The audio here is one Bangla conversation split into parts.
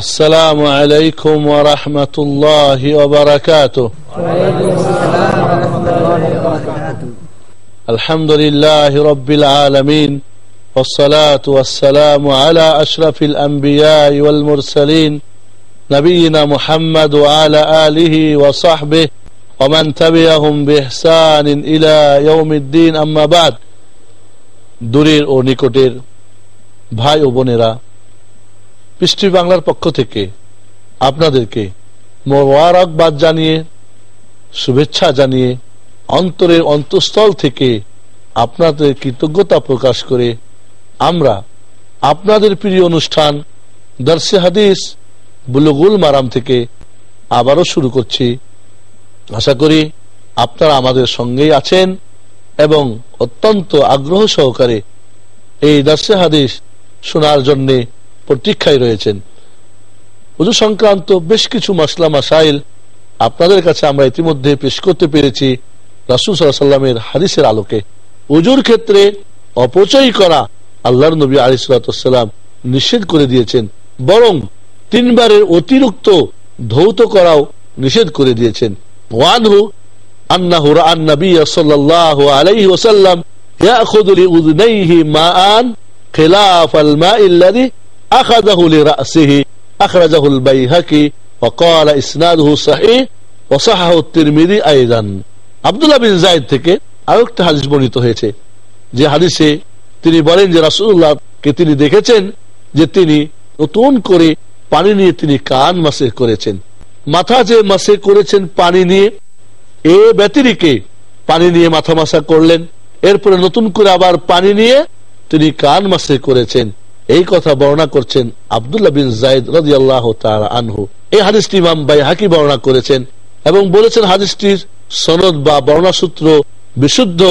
السلام عليكم ورحمة الله وبركاته وعليكم السلام ورحمة الله وبركاته الحمد لله رب العالمين والصلاة والسلام على أشرف الأنبياء والمرسلين نبينا محمد وعلى آله وصحبه ومن تبعهم بإحسان إلى يوم الدين أما بعد দূরের ও নিকটের ভাই ও বোনেরা পৃষ্টি বাংলার পক্ষ থেকে আপনাদেরকে মোবারকবাদ জানিয়ে, শুভেচ্ছা জানিয়ে, অন্তরের অন্তঃস্থল থেকে আপনাদের কৃতজ্ঞতা প্রকাশ করে আমরা আপনাদের প্রিয় অনুষ্ঠান দর্শে হাদিস বুলুগুল মারাম থেকে আবারও শুরু করছি। আশা করি আপনারা আমাদের সঙ্গেই আছেন এবং অত্যন্ত আগ্রহ সহকারে এই দর্শে হাদিস শোনার জন্যে প্রতীক্ষায় রয়েছেন। উজু সংক্রান্ত বেশ কিছু মাসলা মাসাইল আপনাদের কাছে আমরা ইতিমধ্যে পেশ করতে পেরেছি রাসুল সাল্লামের হাদিসের আলোকে। উজুর ক্ষেত্রে অপচয় করা আল্লাহর নবী আলিসাল্লাম নিষেধ করে দিয়েছেন, বরং তিনবারের অতিরিক্ত ধৌত করাও নিষেধ করে দিয়েছেন। ওয়ানহু আন্নাহুর আন্নবী সাল্লাল্লাহু আলাইহি ওয়াসাল্লাম ইয়াখুযু লিউযনাইহি মাআন খিলাফাল মা'ই أخذه لرأسه أخرجه البيهقي وقال إسناده صحيح وصححه الترمذي أيضا আব্দুল্লাহ বিন জায়দ থেকে আরেকটা হাদিস বর্ণিত হয়েছে যে হাদিসে তিনি বলেন যে রাসূলুল্লাহ কে তিনি দেখেছেন যে তিনি নতুন করে পানি নিয়ে তিনি কান মাসে করেছেন মাথা যে মাসে করেছেন পানি নিয়ে এ ব্যতিরিকে পানি নিয়ে মাথা মাসা করলেন এরপরে নতুন করে আবার পানি নিয়ে তিনি কান মাসে করেছেন এই কথা বর্ণনা করছেন আবদুল্লাহ বিন জায়দ আল্লাহ আনহু। এই হাদিসটি ইমাম বাই হাকি বর্ণনা করেছেন এবং বলেছেন হাদিসটির সনদ বা বর্ণাসূত্র বিশুদ্ধ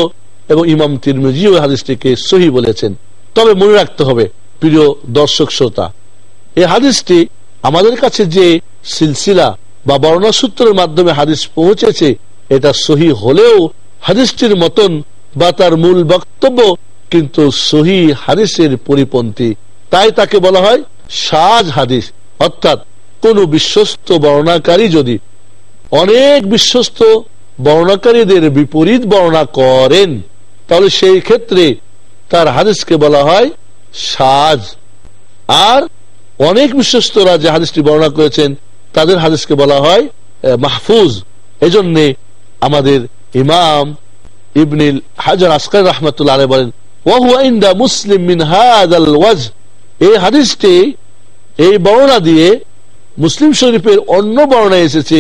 এবং ইমাম তিরমিজিও হাদিসটিকে সহি বলেছেন। তবে মনে রাখতে হবে, প্রিয় দর্শক শ্রোতা, এই হাদিসটি আমাদের কাছে যে সিলসিলা বা বর্ণাসূত্রের মাধ্যমে হাদিস পৌঁছেছে, এটা সহি হলেও হাদিসটির মতন বা তার মূল বক্তব্য কিন্তু সহি হাদিসের পরিপন্থী। তাই তাকে বলা হয় সাজ হাদিস। অর্থাৎ কোন বিশ্বস্ত বর্ণাকারী যদি অনেক বিশ্বস্ত বর্ণাকারীদের বিপরীত বর্ণনা করেন, তাহলে সেই ক্ষেত্রে তার হাদিসকে বলা হয় সাজ। আর অনেক বিশ্বস্তরা যে হাদিসটি বর্ণনা করেছেন, তাদের হাদিসকে বলা হয় মাহফুজ। এজন্যে আমাদের ইমাম ইবনিল হাজার আসকার রহমতুল্লাহ বলেন মুসলিম মিন ওয়াজ এই হাদিসটি, এই বর্ণনা দিয়ে মুসলিম শরীফের অন্য বর্ণনা এসেছে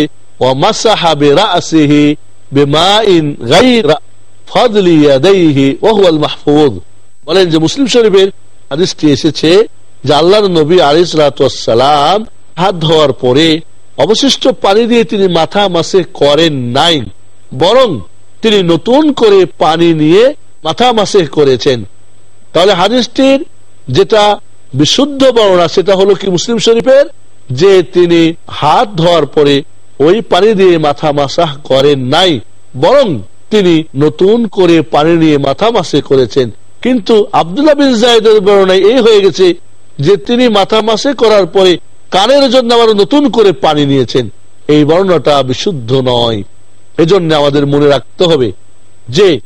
বলেন যে মুসলিম শরীফের হাদিসটি এসেছে যে নবী আলিসালাম হাত ধোয়ার পরে অবশিষ্ট পানি দিয়ে তিনি মাথা মাসে করেন নাই, বরং তিনি নতুন করে পানি নিয়ে মাথা মাসে করেছেন। তাহলে হাদিসটির যেটা বিশুদ্ধ বর্ণনা, সেটা হলো কি মুসলিম শরীফের? যে তিনি হাত ধোয়ার পরে ওই পানি দিয়ে মাথা মাসাহ করেন নাই, বরং তিনি নতুন করে পানি নিয়ে মাথা মাসে করেছেন। কিন্তু আবদুল্লাহ বিন জায়দের বর্ণায় এই হয়ে গেছে যে তিনি মাথা মাসে করার পরে কানের জন্য আবার নতুন করে পানি নিয়েছেন। এই বর্ণটা বিশুদ্ধ নয়। এজন্য আমাদের মনে রাখতে হবে যে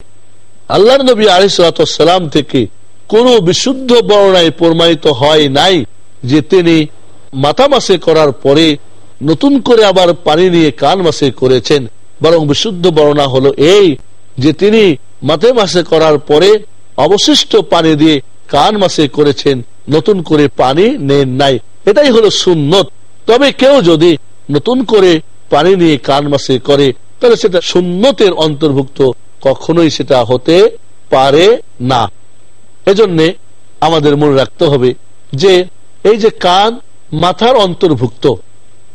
আল্লাহ নবী আলিসালাম থেকে কোন বিশুদ্ধ বর্ণায় প্রমাণিত হয় নাই যে তিনি মাথা মাসে করার পরে নতুন করে আবার পানি নিয়ে কান মাসে করেছেন। বরং বিশুদ্ধ বর্ণনা হলো এই যে তিনি মাথে মাসে করার পরে অবশিষ্ট পানি দিয়ে কান মাসে করেছেন, নতুন করে পানি নেন নাই। এটাই হলো সুন্নত। তবে কেউ যদি নতুন করে পানি নিয়ে কান মাসে করে, তাহলে সেটা সুন্নতের অন্তর্ভুক্ত, কখনোই সেটা হতে পারে না। এজন্য আমাদের মনে রাখতে হবে যে এই যে কান মাথার অন্তর্ভুক্ত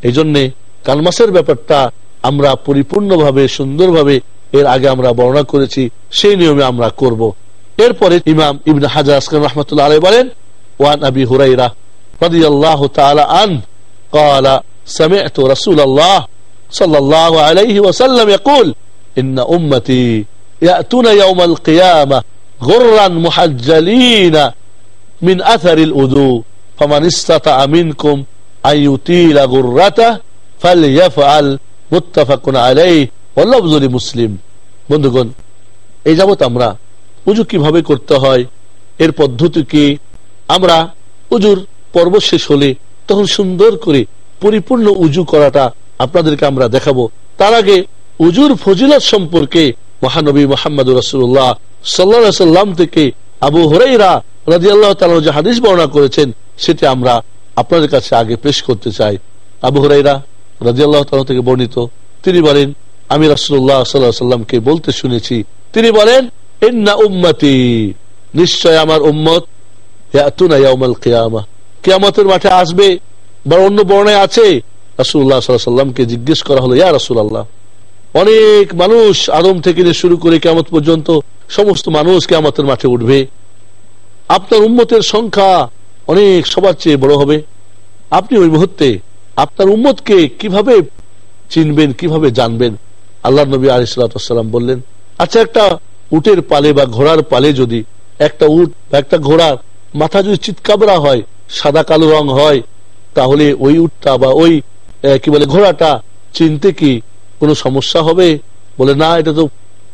এই জন্যে কানমাসের ব্যাপারটা আমরা পরিপূর্ণভাবে সুন্দরভাবে এর আগে আমরা বর্ণনা করেছি সেই নিয়মে আমরা করব এরপরে ইমাম ইবন হাজার আসকান রহমতুল্লাহ আলাই বলেন ওয়ান আবি হুরাইরা رضي الله تعالى عنه قال سمعت رسول الله صلى الله عليه وسلم يقول إن أمتي يأتون يوم القيامة غرا محجلين من أثر الأذو فمن استطع منكم আইউতিলা গুররাতা ফালইয়াফআল মুত্তাফাকুন আলাইহি ওয়া লাফযুল মুসলিম বন্ধুগণ এই যাবত আমরা উজু কিভাবে করতে হয় এর পদ্ধতি কি আমরা উজুর পর্ব শেষ হলে তখন সুন্দর করে পরিপূর্ণ উজু করাটা আপনাদেরকে আমরা দেখাবো তার আগে উজুর ফজিলত সম্পর্কে মহানবী মোহাম্মদ রসুল্লাহ সাল্লা সাল্লাম থেকে আবু রাজি আল্লাহ যে হাদিস বর্ণনা করেছেন, সেটি আমরা আপনাদের কাছে আগে পেশ করতে চাই। আবু রাজি আল্লাহ থেকে বর্ণিত। তিনি বলেন, আমি রাসুল্লাহ সাল্লাহ সাল্লামকে বলতে শুনেছি। তিনি বলেন, ইন্না উম্মতি, নিশ্চয় আমার উম্মত কেয়ামতের মাঠে আসবে, বা অন্য বর্ণায় আছে রাসুল্লাহ সাল্লামকে জিজ্ঞেস করা হলো, ইয়া রাসুল আল্লাহ অনেক মানুষ আদম থেকে শুরু করে কেমত পর্যন্ত সমস্ত মানুষ কেমতের মাঠে উঠবে। আপনার উম্মতের সংখ্যা অনেক, সবার চেয়ে বড় হবে। আপনি ওই মুহূর্তে আপনার উম্মতকে কীভাবে চিনবেন, কীভাবে জানবেন? আল্লাহ নবী আলিসাল্লাম বললেন আচ্ছা একটা উটের পালে বা ঘোড়ার পালে যদি একটা উট বা একটা ঘোড়ার মাথা যদি চিৎকাবরা হয়, সাদা কালো রং হয়, তাহলে ওই উটটা বা ওই কি বলে, ঘোড়াটা চিনতে কি কোনো সমস্যা হবে? বলে, না, এটা তো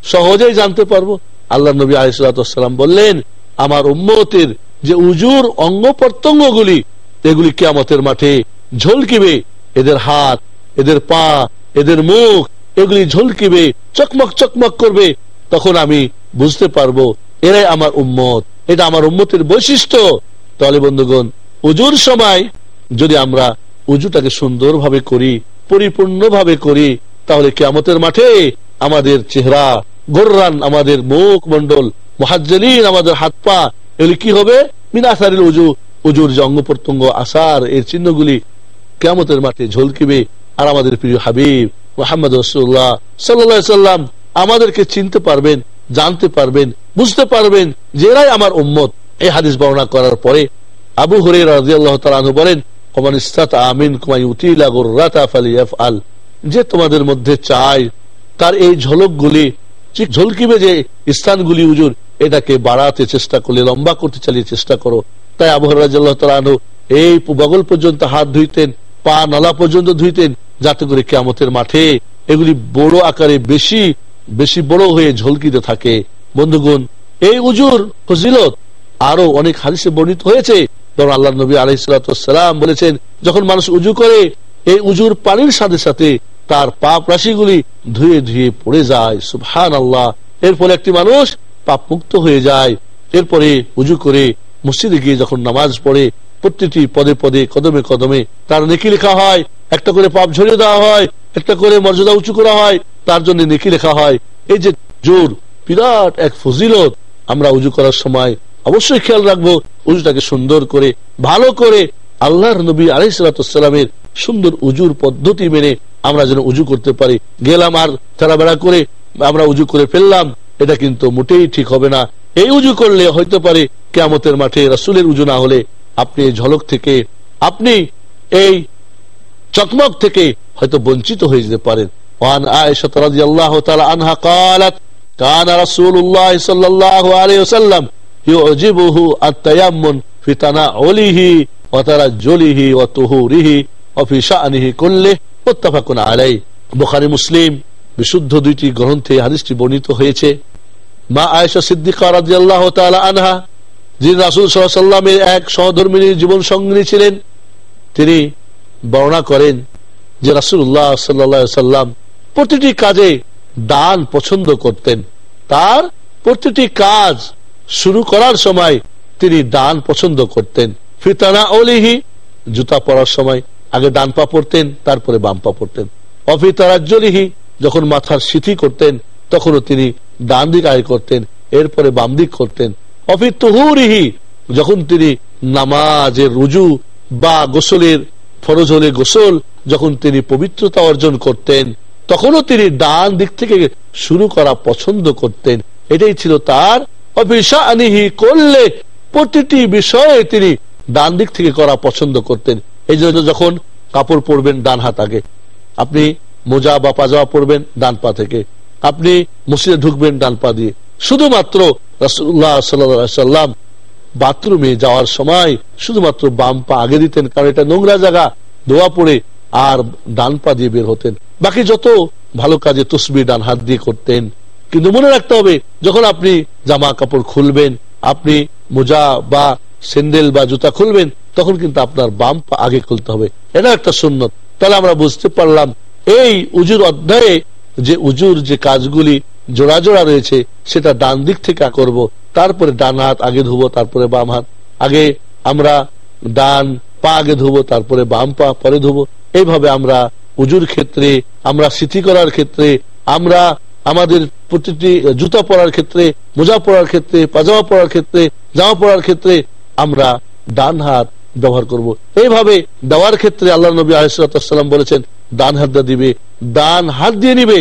সহজেই জানতে পারব। আল্লাহ নবী আলিসাল্লাম বললেন, আমার উম্মতের যে উজুর, অঙ্গ প্রত্যঙ্গ গুলি এগুলি কেয়ামতের মাঠে ঝলকিবে। এদের হাত, এদের পা, এদের মুখ, এগুলি ঝলকিবে, চকমক চকমক করবে। তখন আমি বুঝতে পারব, এরাই আমার উম্মত। এটা আমার উম্মতের বৈশিষ্ট্য। তাহলে বন্ধুগণ, উজুর সময় যদি আমরা উজুটাকে সুন্দরভাবে করি, পরিপূর্ণভাবে করি, তাহলে কেমতের মাঠে আমাদের চেহারা গোর্রান আমাদের মুখ মন্ডল মহাজ্জলিন আমাদের হাত পা। এগুলি কি হবে? মিনাসারিল উজু, উজুর যে অঙ্গ প্রত্যঙ্গ, আসার, এর চিহ্নগুলি কেমতের মাঠে ঝলকিবে। আর আমাদের প্রিয় হাবিব মোহাম্মদ রসুল্লাহ সাল্লাম আমাদেরকে চিনতে পারবেন, জানতে পারবেন, বুঝতে পারবেন যে এরাই আমার উম্মত। এই হাদিস বর্ণনা করার পরে আবু হরে রাজি আল্লাহ তালু বলেন আমিন কুমাই উতিলা গোর্রাতা ফালি আল যে তোমাদের মধ্যে চায় তার এই ঝলকগুলি ঝলকিবে যে স্থানগুলি উজুর এটাকে বাড়াতে চেষ্টা করলে, লম্বা করতে চালিয়ে চেষ্টা করো। তাই আবহাওয়া এই বগল পর্যন্ত হাত ধুইতেন, পা নলা পর্যন্ত ধুইতেন, যাতে করে কেমতের মাঠে এগুলি বড় আকারে বেশি বেশি বড় হয়ে ঝলকিতে থাকে। বন্ধুগণ, এই উজুর ফজিলত, আরও অনেক হাদিসে বর্ণিত হয়েছে। যেমন আল্লাহ নবী আলহিসাম বলেছেন, যখন মানুষ উজু করে, এই উজুর পানির সাথে সাথে তার পাপ রাশিগুলি ধুয়ে ধুয়ে পড়ে যায় সুহান আল্লাহ এর ফলে একটি মানুষ পাপ মুক্ত হয়ে যায়। এরপরে উজু করে মসজিদে গিয়ে যখন নামাজ পড়ে, প্রতিটি পদে পদে, কদমে কদমে তার নেকি লেখা হয়। একটা করে পাপ ঝরিয়ে দেওয়া হয়, একটা করে মর্যাদা উঁচু করা হয়, তার জন্য নেকি লেখা হয়। এই যে জোর, বিরাট এক ফজিলত আমরা উজু করার সময় অবশ্যই খেয়াল রাখব, উজুটাকে সুন্দর করে, ভালো করে আল্লাহর নবী আলাইসালামের সুন্দর উজুর পদ্ধতি মেনে আমরা যেন উজু করতে পারি গেলাম আর বেড়া করে আমরা উজু করে ফেললাম এটা কিন্তু মোটেই ঠিক হবে না এই উজু করলে হইতে পারে কেমতের মাঠে রাসুলের উজু না হলে আপনি ঝলক থেকে আপনি এই চকমক থেকে হয়তো বঞ্চিত হয়ে যেতে পারেন وعن عائشة رضي الله تعالى عنها قالت كان رسول الله صلى الله عليه وسلم يعجبه التيمم في تناوله وترجله وطهوره وفي شأنه كله মোত্তাফাকুন আলাই বোখারি, মুসলিম, বিশুদ্ধ দুইটি গ্রন্থে হাদিসটি বর্ণিত হয়েছে। মা সিদ্দিকা যিনি রাসুল সাল্লামের এক জীবন ছিলেন, তিনি বর্ণনা করেন যে রাসুল্লাহ সাল্লাম প্রতিটি কাজে দান পছন্দ করতেন। তার প্রতিটি কাজ শুরু করার সময় তিনি দান পছন্দ করতেন। ফিতানা অলিহি জুতা পড়ার সময়। আগে ডান পা পড়তেন, তারপরে বাম পা পড়তেন। অফিতারাজ্জলিহি যখন মাথার সিথি করতেন, তখনও তিনি ডান দিক আয় করতেন, এরপরে বাম দিক করতেন। অফি তহুরিহি যখন তিনি নামাজের রুজু বা গোসলের ফরজ হলে গোসল, যখন তিনি পবিত্রতা অর্জন করতেন, তখনও তিনি ডান দিক থেকে শুরু করা পছন্দ করতেন। এটাই ছিল তার অভিশানিহি করলে প্রতিটি বিষয়ে তিনি ডান দিক থেকে করা পছন্দ করতেন। এই জন্য যখন কাপড় পরবেন ডান হাত আগে, আপনি মোজা বা পাজামা পরবেন ডান পা থেকে, আপনি মসজিদে ঢুকবেন ডান পা দিয়ে। শুধুমাত্র রাসুল্লাহ বাথরুমে যাওয়ার সময় শুধুমাত্র বাম পা আগে দিতেন, কারণ এটা নোংরা জায়গা দোয়া পড়ে আর ডান পা দিয়ে বের হতেন। বাকি যত ভালো কাজে তসবি ডান হাত দিয়ে করতেন। কিন্তু মনে রাখতে হবে, যখন আপনি জামা কাপড় খুলবেন, আপনি মোজা বা স্যান্ডেল বা জুতা খুলবেন তখন কিন্তু আপনার বাম পা আগে খুলতে হবে। এটা একটা সুন্নত। তাহলে আমরা বুঝতে পারলাম, এই উজুর অধ্যায়ে যে উজুর যে কাজগুলি জোড়া জোড়া রয়েছে, সেটা ডান দিক থেকে করব, তারপরে ডান হাত আগে ধুবো, তারপরে বাম হাত। আগে আমরা ডান পা আগে ধুবো, তারপরে বাম পা পরে ধুবো। এইভাবে আমরা উজুর ক্ষেত্রে, আমরা স্মৃতি করার ক্ষেত্রে, আমরা আমাদের প্রতিটি জুতা পরার ক্ষেত্রে, মোজা পরার ক্ষেত্রে, পাজামা পরার ক্ষেত্রে, জামা পরার ক্ষেত্রে আমরা ডান হাত ব্যবহার করব। এইভাবে দেওয়ার ক্ষেত্রে আল্লাহ নবী আলিসাল্লাম বলেছেন ডান হাত দিয়ে দিবে ডান হাত দিয়ে নিবে,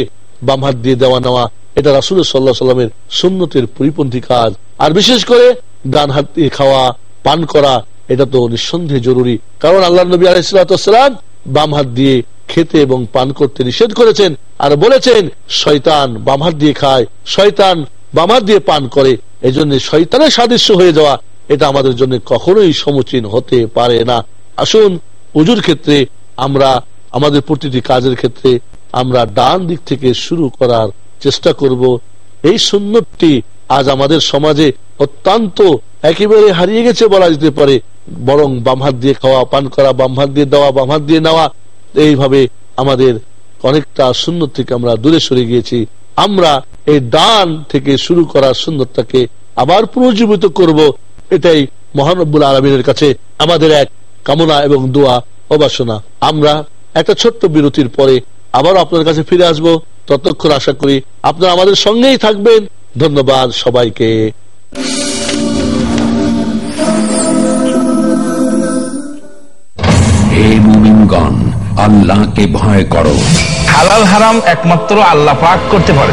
বাম হাত দিয়ে দেওয়া নেওয়া। এটা রাসুল সাল্লাহ সাল্লামের সুন্নতের পরিপন্থী কাজ। আর বিশেষ করে ডান হাত দিয়ে খাওয়া, পান করা, এটা তো নিঃসন্দেহে জরুরি। কারণ আল্লাহ নবী আলাইসালাম বাম হাত দিয়ে খেতে এবং পান করতে নিষেধ করেছেন আর বলেছেন, শয়তান বাম হাত দিয়ে খায়, শয়তান বাম হাত দিয়ে পান করে। এই জন্য শয়তানের সাদৃশ্য হয়ে যাওয়া এটা আমাদের জন্য কখনোই সমুচীন হতে পারে না। আসুন, উজুর ক্ষেত্রে আমরা, আমাদের প্রতিটি কাজের ক্ষেত্রে আমরা ডান দিক থেকে শুরু করার চেষ্টা করব। এই সুন্নতটি আজ আমাদের সমাজে অত্যন্ত একেবারে হারিয়ে গেছে বলা যেতে পারে। বরং বাম হাত দিয়ে খাওয়া, পান করা, বাম হাত দিয়ে দেওয়া, বাম হাত দিয়ে নেওয়া, এইভাবে আমাদের অনেকটা সুন্দর থেকে আমরা দূরে সরে গিয়েছি। আমরা এই ডান থেকে শুরু করার সুন্দরটাকে আবার পুনর্জীবিত করব। এটাই মহানব্বুল আলমিনের কাছে আমাদের এক কামনা এবং দোয়া অবাসনা আমরা একটা ছোট্ট বিরতির পরে আবার আপনার কাছে ফিরে আসব। ততক্ষণ আশা করি আপনারা আমাদের সঙ্গেই থাকবেন। ধন্যবাদ সবাইকে। আল্লাহকে ভয় করো। হালাল হারাম একমাত্র আল্লাহ পাক করতে পারে।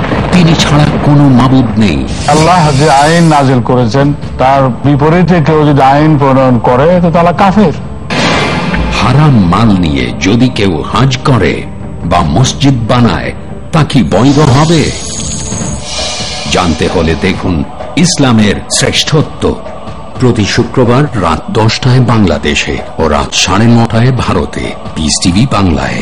তিনি ছাড়া কোনো মাবুদ নেই। আল্লাহ যে আইন নাজিল করেছেন তার বিপরীতে কেউ যদি আইন প্রণয়ন করে তো তারা কাফের। হারাম মাল নিয়ে যদি কেউ হাজ করে বা মসজিদ বানায় তা কি বৈধ হবে? জানতে হলে দেখুন ইসলামের শ্রেষ্ঠত্ব। প্রতি শুক্রবার রাত দশটায় বাংলাদেশে ও রাত সাড়ে নটায় ভারতে। পিস টিভি বাংলায়।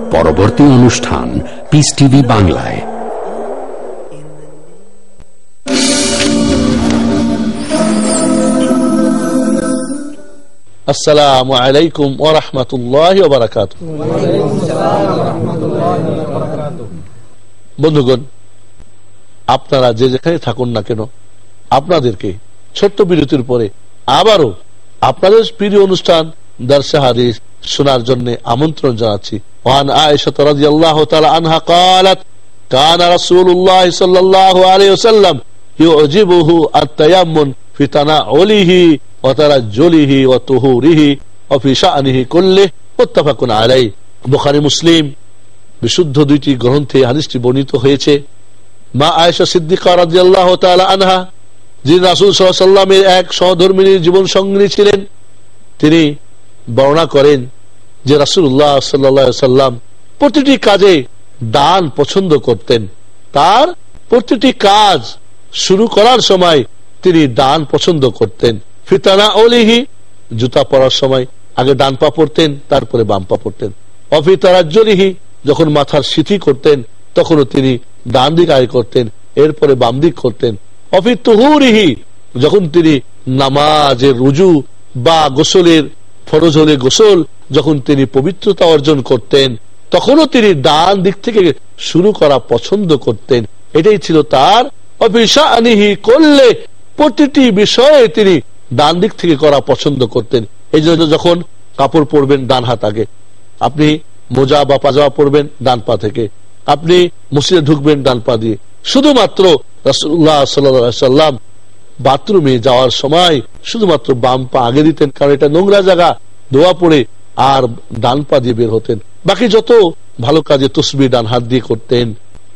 পরবর্তী অনুষ্ঠান পিস টিভি বাংলায়। আসসালামু আলাইকুম ও রহমতুল্লাহ বারাকাত বন্ধুগণ, আপনারা যে যেখানে থাকুন না কেন, আপনাদেরকে ছোট্ট বিরতির পরে আবারও আপনাদের প্রিয় অনুষ্ঠান দর্শে হাদিস শোনার জন্য আমন্ত্রণ জানাচ্ছি ওয়ান আয়েশা রাদিয়াল্লাহু তাআলা আনহা قالت كان رسول الله صلى الله عليه وسلم يعجبه التيمم في تناوله وترجله وطهوره وفي شأنه كله متفق عليه বুখারী মুসলিম বিশুদ্ধ দুইটি গ্রন্থে হাদিসটি বর্ণিত হয়েছে মা আয়েশা সিদ্দিকা রাদিয়াল্লাহু তাআলা আনহা যিনি রাসূল সাল্লাল্লাহু আলাইহি সাল্লামের এক সহধর্মিণীর জীবন সঙ্গিনী ছিলেন তিনি বর্ণনা করেন যে রাসুল্লাহ সাল্লাম প্রতিটি কাজে দান পছন্দ করতেন। তার প্রতিটি কাজ শুরু করার সময় তিনি দান পছন্দ করতেন। ফিতানা অলিহি জুতা পরার সময় আগে ডান পা পড়তেন তারপরে বাম পা পড়তেন অফিতারাজ্যলিহি যখন মাথার সিথি করতেন, তখনও তিনি ডান দিক আয় করতেন, এরপরে বাম দিক করতেন। অফি তুহুরিহি যখন তিনি নামাজের রুজু বা গোসলের ফরজ হলে গোসল যখন তিনি পবিত্রতা অর্জন করতেন, তখনও তিনি ডান দিক থেকে শুরু করা পছন্দ করতেন। এটাই ছিল তার অবিশানিহি করলে প্রতিটি বিষয়ে তিনি ডান দিক থেকে করা পছন্দ করতেন। এই জন্য যখন কাপড় পরবেন ডান হাত আগে, আপনি মোজা বা পাজামা পরবেন ডান পা থেকে, আপনি মসজিদে ঢুকবেন ডান পা দিয়ে। শুধুমাত্র রাসুল্লাহ সাল্লাম বাথরুমে যাওয়ার সময় শুধুমাত্র বাম পা আগে দিতেন, কারণ এটা নোংরা জায়গা, ধোয়া পড়ে আর ডান পা দিয়ে বের হতেন। বাকি যত ভালো কাজে তসবি ডান হাত দিয়ে করতেন।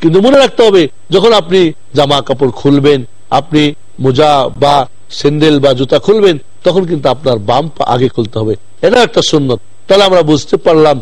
কিন্তু মনে রাখতে হবে, যখন আপনি জামা কাপড় খুলবেন, আপনি মোজা বা স্যান্ডেল বা জুতা খুলবেন, তখন কিন্তু আপনার বাম পা আগে খুলতে হবে। এটা একটা সুন্নত। তাহলে আমরা বুঝতে পারলাম,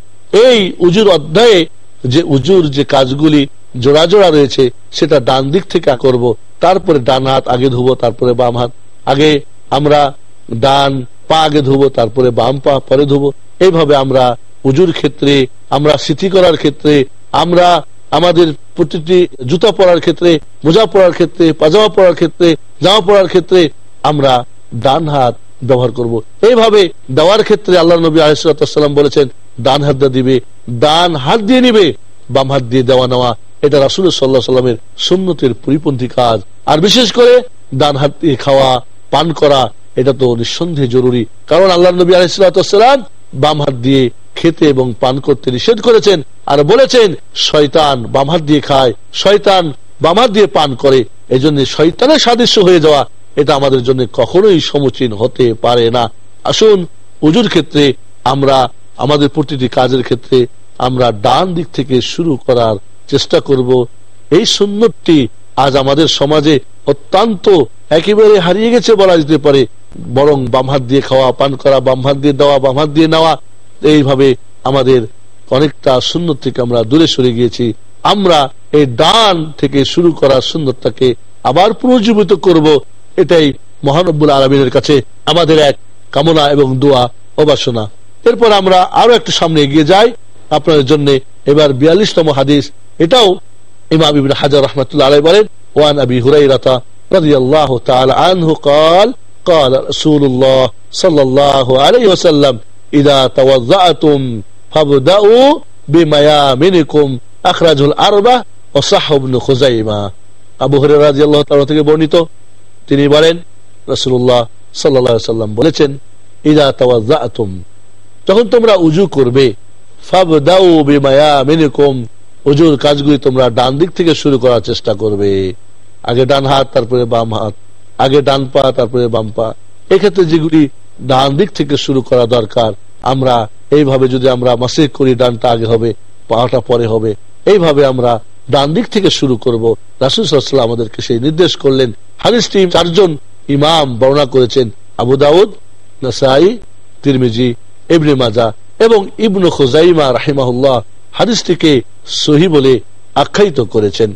এই উজুর অধ্যায়ে যে উজুর যে কাজগুলি জোড়া জোড়া রয়েছে, সেটা ডান দিক থেকে করব, তারপরে ডান হাত আগে ধুবো, তারপরে বাম হাত। আগে আমরা ডান পা আগে ধুবো, তারপরে বাম পা পরে ধুবো। এইভাবে আমরা উজুর ক্ষেত্রে, আমরা স্মৃতি করার ক্ষেত্রে, আমরা আমাদের প্রতিটি জুতা পরার ক্ষেত্রে, মোজা পরার ক্ষেত্রে, পাজামা পরার ক্ষেত্রে, জামা পরার ক্ষেত্রে আমরা ডান হাত ব্যবহার করব। এইভাবে দেওয়ার ক্ষেত্রে আল্লাহ নবী আলিসাল্লাম বলেছেন, ডান হাত দিবে, ডান হাত দিয়ে নিবে। বাম হাত দিয়ে দেওয়া নেওয়া, এটা রাসুল সাল্লাহ সাল্লামের সুন্নতের পরিপন্থী কাজ। আর বিশেষ করে ডান হাত দিয়ে খাওয়া, পান করা, এটা তো নিঃসন্দেহে জরুরি। কারণ আল্লাহ নবী আলিসাল্লাম বাম হাত দিয়ে খেতে এবং পান করতে নিষেধ করেছেন আর বলেছেন, শয়তান বাম হাত দিয়ে খায়, শয়তান বাম হাত দিয়ে পান করে। এই জন্য শয়তানের সাদৃশ্য হয়ে যাওয়া, এটা আমাদের জন্য কখনোই সমুচীন হতে পারে না। আসুন, উজুর ক্ষেত্রে আমরা আমাদের প্রতিটি কাজের ক্ষেত্রে আমরা ডান দিক থেকে শুরু করার চেষ্টা করব। এই সুন্নতটি আজ আমাদের সমাজে অত্যন্ত একেবারে হারিয়ে গেছে বলা যেতে পারে। বরং বাম হাত দিয়ে খাওয়া, পান করা, বাম হাত দিয়ে দেওয়া, বাম হাত দিয়ে নেওয়া, এইভাবে আমাদের অনেকটা সুন্নত থেকে আমরা দূরে সরে গিয়েছি। আমরা এই ডান থেকে শুরু করা সুন্দরটাকে আবার পুনর্জীবিত করব। এটাই মহানব্বুল আলমিনের কাছে আমাদের এক কামনা এবং দোয়া ও বাসনা। এরপর আমরা আরও একটু সামনে এগিয়ে যাই। আপনাদের জন্য এবার বিয়াল্লিশতম হাদিস এটাও ইমাম ইবিন হাজার রহমতুল্লাহ আলাই বলেন ওয়ান আবি হুরাইরাতা رضي الله تعالى عنه قال قال رسول الله صلى الله عليه وسلم إذا توضأتم فابدأوا بميامنكم أخرجه الأربع وصح ابن خزيمة আবু হরে রাজি আল্লাহ তালা থেকে বর্ণিত তিনি বলেন রসুল্লাহ সাল্লা সাল্লাম বলেছেন ইদা তাওয়াজ্জাতুম যখন তোমরা উজু করবে ফাবদাউ কাজগুলি তোমরা ডান দিক থেকে শুরু করার চেষ্টা করবে। আগে ডান হাত, তারপরে বাম হাত। আগে ডান পা, তারপরে বাম পা। এক্ষেত্রে যেগুলি ডান দিক থেকে শুরু করা দরকার, আমরা এইভাবে যদি আমরা মাসে করি, ডানটা আগে হবে, পাটা পরে হবে, এইভাবে আমরা ডান দিক থেকে শুরু করব। রাসুসাল্লাম আমাদেরকে সেই নির্দেশ করলেন। হাদিসটি চারজন ইমাম বর্ণনা করেছেন। আবু দাউদ, নাসাই, তিরমিজি, ইবনে মাজা এবং ইবনু খোজাইমা রাহিমাহুল্লাহ হাদিসটিকে সহি বলে আখ্যায়িত করেছেন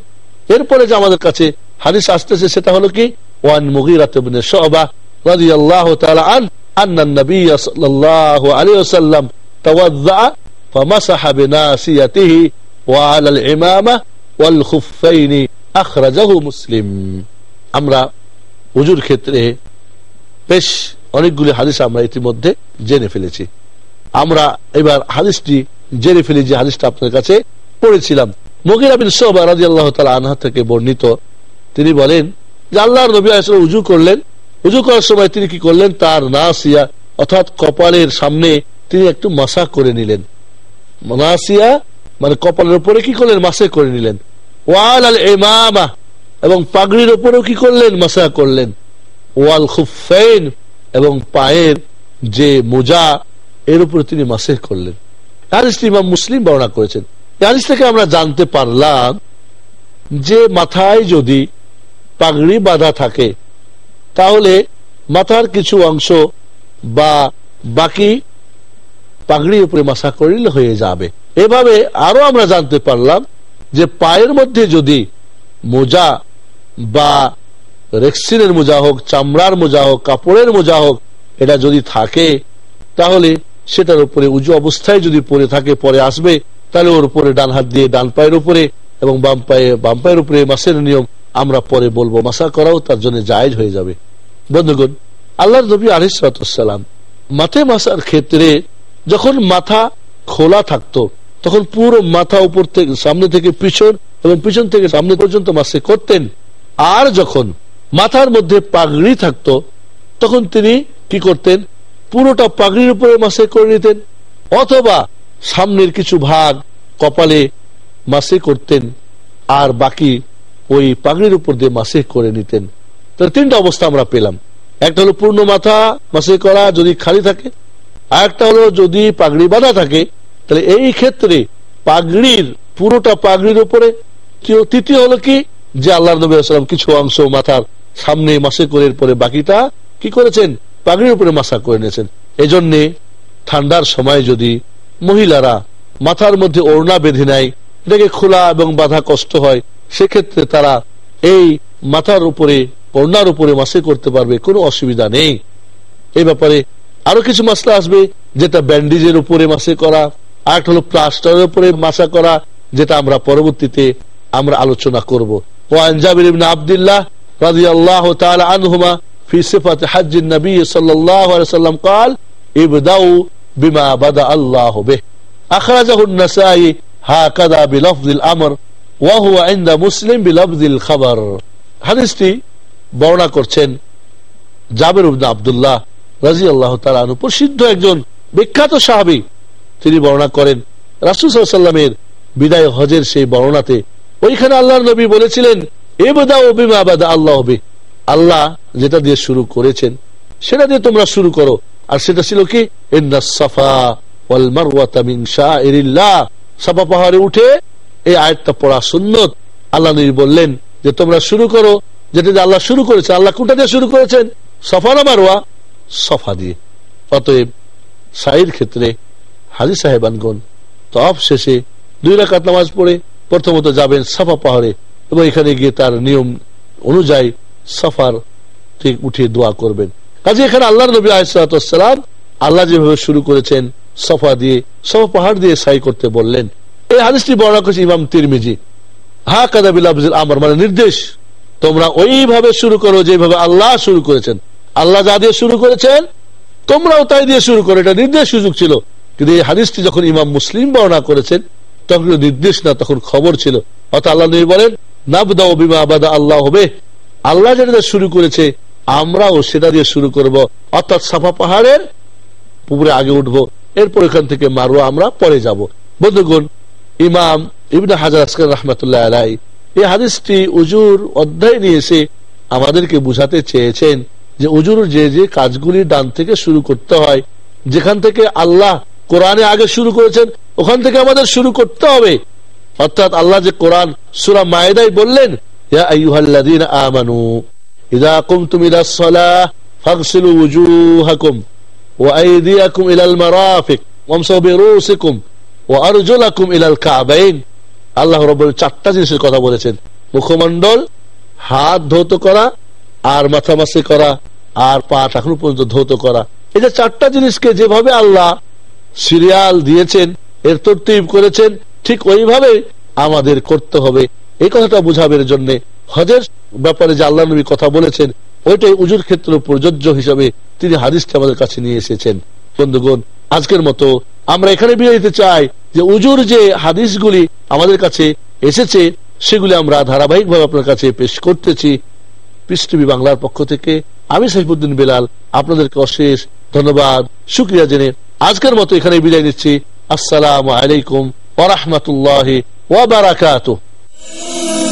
এরপরে যে আমাদের কাছে হাদিস আসতেছে সেটা হলো কি ওয়ান মুগিরাত ইবনে শুবা রাদিয়াল্লাহু তাআলা আন أن النبي صلى الله عليه وسلم توضأ فمسح بناسيته وعلى العمامة والخفين أخرجه مسلم আমরা উজুর ক্ষেত্রে বেশ অনেকগুলি হাদিস আমরা ইতিমধ্যে জেনে ফেলেছি আমরা এবার হাদিসটি জেনে ফেলি যে হাদিসটা আপনার কাছে পড়েছিলাম। মকির আবিন সোহবা রাজি আল্লাহ তালা আনহা থেকে বর্ণিত। তিনি বলেন যে আল্লাহর নবী উজু করলেন। উজু করার সময় তিনি কি করলেন? তার নাসিয়া, অর্থাৎ কপালের সামনে তিনি একটু মাসা করে নিলেন। নাসিয়া মানে কপালের উপরে কি করলেন? মাসে করে নিলেন। ওয়াল আল এমামা এবং পাগড়ির উপরেও কি করলেন? মাসা করলেন। ওয়াল খুফেন এবং পায়ের যে মোজা এর উপরে তিনি মাসে করলেন। ইমাম মুসলিম বর্ণনা করেছেন। হাদিস থেকে আমরা জানতে পারলাম যে মাথায় যদি পাগড়ি বাঁধা থাকে, তাহলে মাথার কিছু অংশ বা বাকি পাগড়ির উপরে মাসা করিলে হয়ে যাবে। এভাবে আরও আমরা জানতে পারলাম যে পায়ের মধ্যে যদি মোজা বা রেক্সিনের মোজা হোক, চামড়ার মোজা হোক, কাপড়ের মোজা হোক, এটা যদি থাকে, তাহলে সেটার উপরে উজু অবস্থায় যদি পরে থাকে, পরে আসবে, তাহলে ওর উপরে ডান হাত দিয়ে ডান পায়ের উপরে এবং বাম পায়ে, বাম পায়ের উপরে মাসের নিয়ম আমরা পরে বলব। মাসা করাও তার জন্য জায়জ হয়ে যাবে। বন্ধুগণ আল্লাহ নবী আলিসালাম মাথে মাসার ক্ষেত্রে যখন মাথা খোলা থাকতো, তখন পুরো মাথা উপর থেকে, সামনে থেকে পিছন এবং পিছন থেকে সামনে পর্যন্ত মাসে করতেন। আর যখন মাথার মধ্যে পাগড়ি থাকতো, তখন তিনি কি করতেন? পুরোটা পাগড়ির উপরে মাসে করে নিতেন, অথবা সামনের কিছু ভাগ কপালে মাসে করতেন, আর বাকি ওই পাগড়ির উপর দিয়ে মাসে করে নিতেন। তাহলে তিনটা অবস্থা আমরা পেলাম। একটা হলো পূর্ণ মাথা মাসে করা যদি খালি থাকে, আর একটা হলো যদি পাগড়ি বাঁধা থাকে, তাহলে এই ক্ষেত্রে পাগড়ির, পুরোটা পাগড়ির উপরে, তৃতীয়- হলো কি? যে আল্লাহ নবী আসলাম কিছু অংশ মাথার সামনে মাসে করে পরে বাকিটা কি করেছেন? পাগড়ির উপরে মাসা করে নিয়েছেন। এই জন্যে ঠান্ডার সময় যদি মহিলারা মাথার মধ্যে ওড়না বেঁধে নেয়, এটাকে খোলা এবং বাধা কষ্ট হয়, সেক্ষেত্রে তারা এই মাথার উপরে, ওড়নার উপরে মাসে করতে পারবে, কোনো অসুবিধা নেই। এই ব্যাপারে আরও কিছু মাসলা আসবে, যেটা ব্যান্ডেজের উপরে মাসে করা, আর হলো প্লাস্টারের উপরে মাসা করা, যেটা আমরা পরবর্তীতে আমরা আলোচনা করব। ওয়ান জাবির ইবনে আব্দুল্লাহ রাদিয়াল্লাহু তাআলা আনহুমা في صفة حج النبي صلى الله عليه وسلم قال ابدأوا بما بدأ الله به أخرجه النسائي هكذا بلفظ الأمر وهو عند مسلم بلفظ الخبر হাদিসটি বর্ণনা করছেন জাবের উদ্দিন আবদুল্লাহ রাজি আল্লাহ তালু প্রসিদ্ধ একজন বিখ্যাত সাহাবি তিনি বর্ণনা করেন রাসুল সাল্লামের বিদায় হজের সেই বর্ণনাতে ওইখানে আল্লাহ নবী বলেছিলেন এ বোদা অবিমা বাদা আল্লাহ হবে আল্লাহ যেটা দিয়ে শুরু করেছেন, সেটা দিয়ে তোমরা শুরু করো। আর সেটা ছিল কি? সাফা ওয়াল শাইরিল্লাহ। সাফা পাহাড়ে উঠে এই আয়াতটা পড়া সুন্নত। আল্লাহ নবী বললেন যে, তোমরা শুরু করো। যেটা দিয়ে আল্লাহ শুরু করেছে আল্লাহ কোনটা দিয়ে শুরু করেছেন? সফা না মারোয়া সফা দিয়ে। অতএব সাইর ক্ষেত্রে হাজি সাহেবানগণ তফ শেষে দুই রাকাত নামাজ পড়ে প্রথমত যাবেন সাফা পাহাড়ে এবং এখানে গিয়ে তার নিয়ম অনুযায়ী সফার, ঠিক উঠিয়ে দোয়া করবেন। কাজে এখানে আল্লাহ নবী আসালাম আল্লাহ যেভাবে শুরু করেছেন, সফা দিয়ে, সফা পাহাড় দিয়ে সাই করতে বললেন। এই হাদিসটি বর্ণনা করেছে ইমাম তিরমিজি। হা কাদাবিল আমার মানে নির্দেশ, তোমরা ওইভাবে শুরু করো যেভাবে আল্লাহ শুরু করেছেন। আল্লাহ যা দিয়ে শুরু করেছেন, তোমরাও তাই দিয়ে শুরু করো, এটা নির্দেশ সুযোগ ছিল। কিন্তু এই হাদিসটি যখন ইমাম মুসলিম বর্ণনা করেছেন, তখন নির্দেশ না, তখন খবর ছিল। অর্থাৎ আল্লাহ নবী বলেন নাবদা বিমা আবাদা আল্লাহ হবে আল্লাহ যেটা শুরু করেছে, আমরাও সেটা দিয়ে শুরু করব। অর্থাৎ সাফা পাহাড়ের পুকুরে আগে উঠবো, এরপর এখান থেকে মারো আমরা পরে যাব। বন্ধুগণ, ইমাম ইবনে হাজার আসকার রহমতুল্লাহ আলাই এই হাদিসটি উজুর অধ্যায় নিয়ে এসে আমাদেরকে বুঝাতে চেয়েছেন যে উজুর যে যে কাজগুলি ডান থেকে শুরু করতে হয়, যেখান থেকে আল্লাহ কোরআনে আগে শুরু করেছেন, ওখান থেকে আমাদের শুরু করতে হবে। অর্থাৎ আল্লাহ যে কোরআন সুরা মায়েদাই বললেন ওয়া আইদিয়াকুম ইলাল মারাফিক ওয়ামসাহু বিরুসিকুম ওয়া আরজুলাকুম ইলাল কাবাইন আল্লাহ রাব্বুল চারটা জিনিসের কথা বলেছেন। মুখমণ্ডল, হাত ধৌত করা, আর মাথা মাসে করা, আর পা টাকুন পর্যন্ত ধৌত করা। এই যে চারটা জিনিসকে যেভাবে আল্লাহ সিরিয়াল দিয়েছেন, এর তরতিব করেছেন, ঠিক ওইভাবে আমাদের করতে হবে। এই কথাটা বুঝাবের জন্য হজের ব্যাপারে যে আল্লাহ নবী কথা বলেছেন, ওইটাই উজুর ক্ষেত্রে প্রযোজ্য হিসাবে তিনি হাদিসটা আমাদের কাছে নিয়ে এসেছেন। বন্ধুগণ, আজকের মতো আমরা এখানে বিয়ে দিতে চাই যে উজুর যে হাদিসগুলি আমাদের কাছে এসেছে, সেগুলি আমরা ধারাবাহিকভাবে আপনার কাছে পেশ করতেছি। পিস বাংলার পক্ষ থেকে আমি সাইফুদ্দিন বেলাল, আপনাদেরকে অশেষ ধন্যবাদ। শুক্রিয়া জেনে আজকের মতো এখানে বিদায় নিচ্ছি। আসসালাম আলাইকুম ওরহমতুল্লাহ Música